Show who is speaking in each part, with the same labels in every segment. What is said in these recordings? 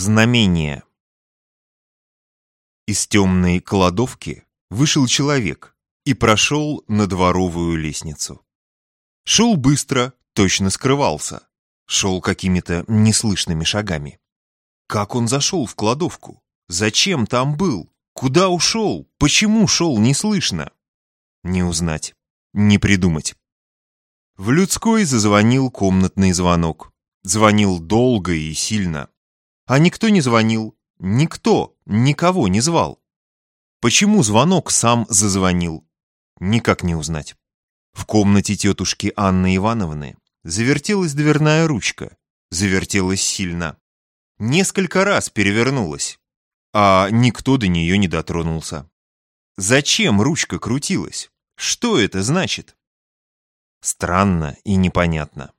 Speaker 1: Знамение. Из темной кладовки вышел человек и прошел на дворовую лестницу. Шел быстро, точно скрывался. Шел какими-то неслышными шагами. Как он зашел в кладовку? Зачем там был? Куда ушел? Почему шел неслышно? Не узнать, не придумать. В людской зазвонил комнатный звонок. Звонил долго и сильно. А никто не звонил, никто никого не звал. Почему звонок сам зазвонил? Никак не узнать. В комнате тетушки Анны Ивановны завертелась дверная ручка, завертелась сильно. Несколько раз перевернулась, а никто до нее не дотронулся. Зачем ручка крутилась? Что это значит? Странно и непонятно.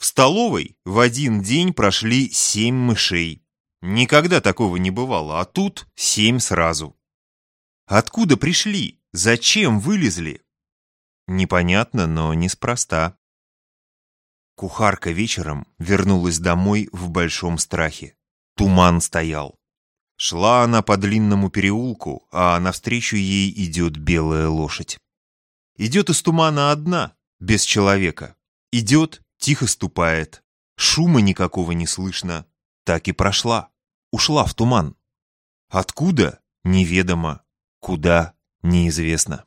Speaker 1: В столовой в один день прошли семь мышей. Никогда такого не бывало, а тут семь сразу. Откуда пришли? Зачем вылезли? Непонятно, но неспроста. Кухарка вечером вернулась домой в большом страхе. Туман стоял. Шла она по длинному переулку, а навстречу ей идет белая лошадь. Идет из тумана одна, без человека. Идет тихо ступает, шума никакого не слышно. Так и прошла, ушла в туман. Откуда? Неведомо. Куда? Неизвестно.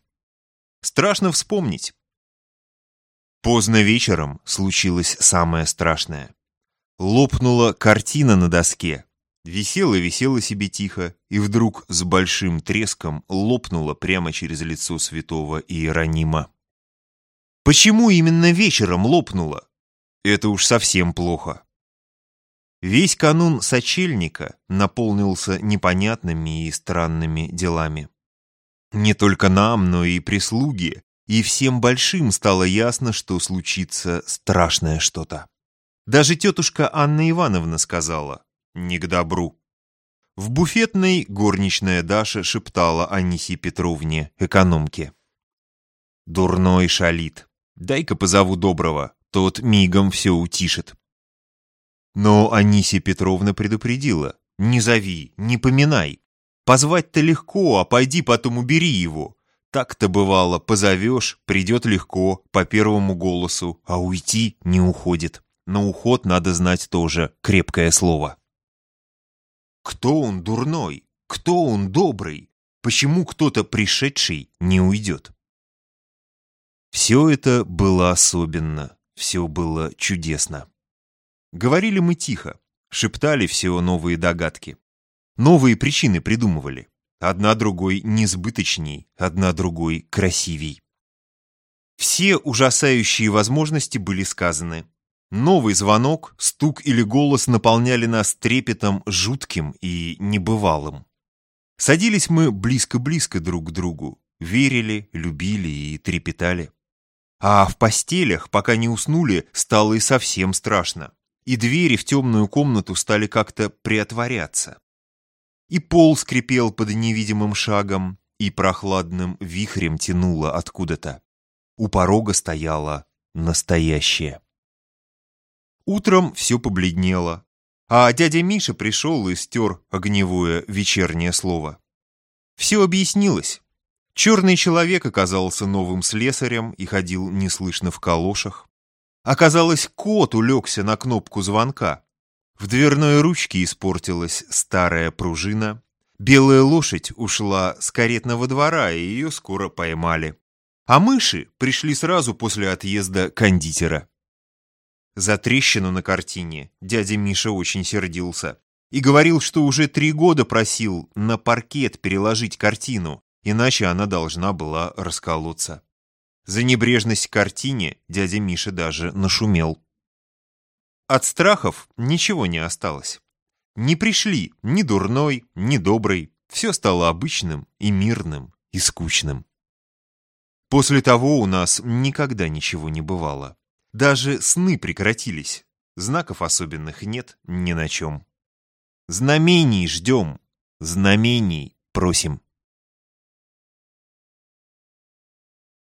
Speaker 1: Страшно вспомнить. Поздно вечером случилось самое страшное. Лопнула картина на доске. Висела-висела себе тихо, и вдруг с большим треском лопнула прямо через лицо святого Иеронима. Почему именно вечером лопнула? Это уж совсем плохо. Весь канун сочельника наполнился непонятными и странными делами. Не только нам, но и прислуге, и всем большим стало ясно, что случится страшное что-то. Даже тетушка Анна Ивановна сказала «не к добру». В буфетной горничная Даша шептала Анисе Петровне, экономке. «Дурной шалит. Дай-ка позову доброго, тот мигом все утишит. Но Анисия Петровна предупредила. «Не зови, не поминай. Позвать-то легко, а пойди потом убери его. Так-то бывало, позовешь, придет легко, по первому голосу, а уйти не уходит. На уход надо знать тоже крепкое слово». Кто он дурной? Кто он добрый? Почему кто-то пришедший не уйдет? Все это было особенно. Все было чудесно. Говорили мы тихо, шептали все новые догадки. Новые причины придумывали. Одна другой несбыточней, одна другой красивей. Все ужасающие возможности были сказаны. Новый звонок, стук или голос наполняли нас трепетом жутким и небывалым. Садились мы близко-близко друг к другу, верили, любили и трепетали. А в постелях, пока не уснули, стало и совсем страшно. И двери в темную комнату стали как-то приотворяться. И пол скрипел под невидимым шагом, и прохладным вихрем тянуло откуда-то. У порога стояла настоящее. Утром все побледнело, а дядя Миша пришел и стер огневое вечернее слово. Все объяснилось. Черный человек оказался новым слесарем и ходил неслышно в калошах. Оказалось, кот улегся на кнопку звонка. В дверной ручке испортилась старая пружина. Белая лошадь ушла с каретного двора, и ее скоро поймали. А мыши пришли сразу после отъезда кондитера. За трещину на картине дядя Миша очень сердился и говорил, что уже три года просил на паркет переложить картину, иначе она должна была расколоться. За небрежность к картине дядя Миша даже нашумел. От страхов ничего не осталось. Не пришли ни дурной, ни добрый, все стало обычным и мирным, и скучным. После того у нас никогда ничего не бывало. Даже сны прекратились, знаков особенных нет ни на чем. Знамений ждем, знамений просим.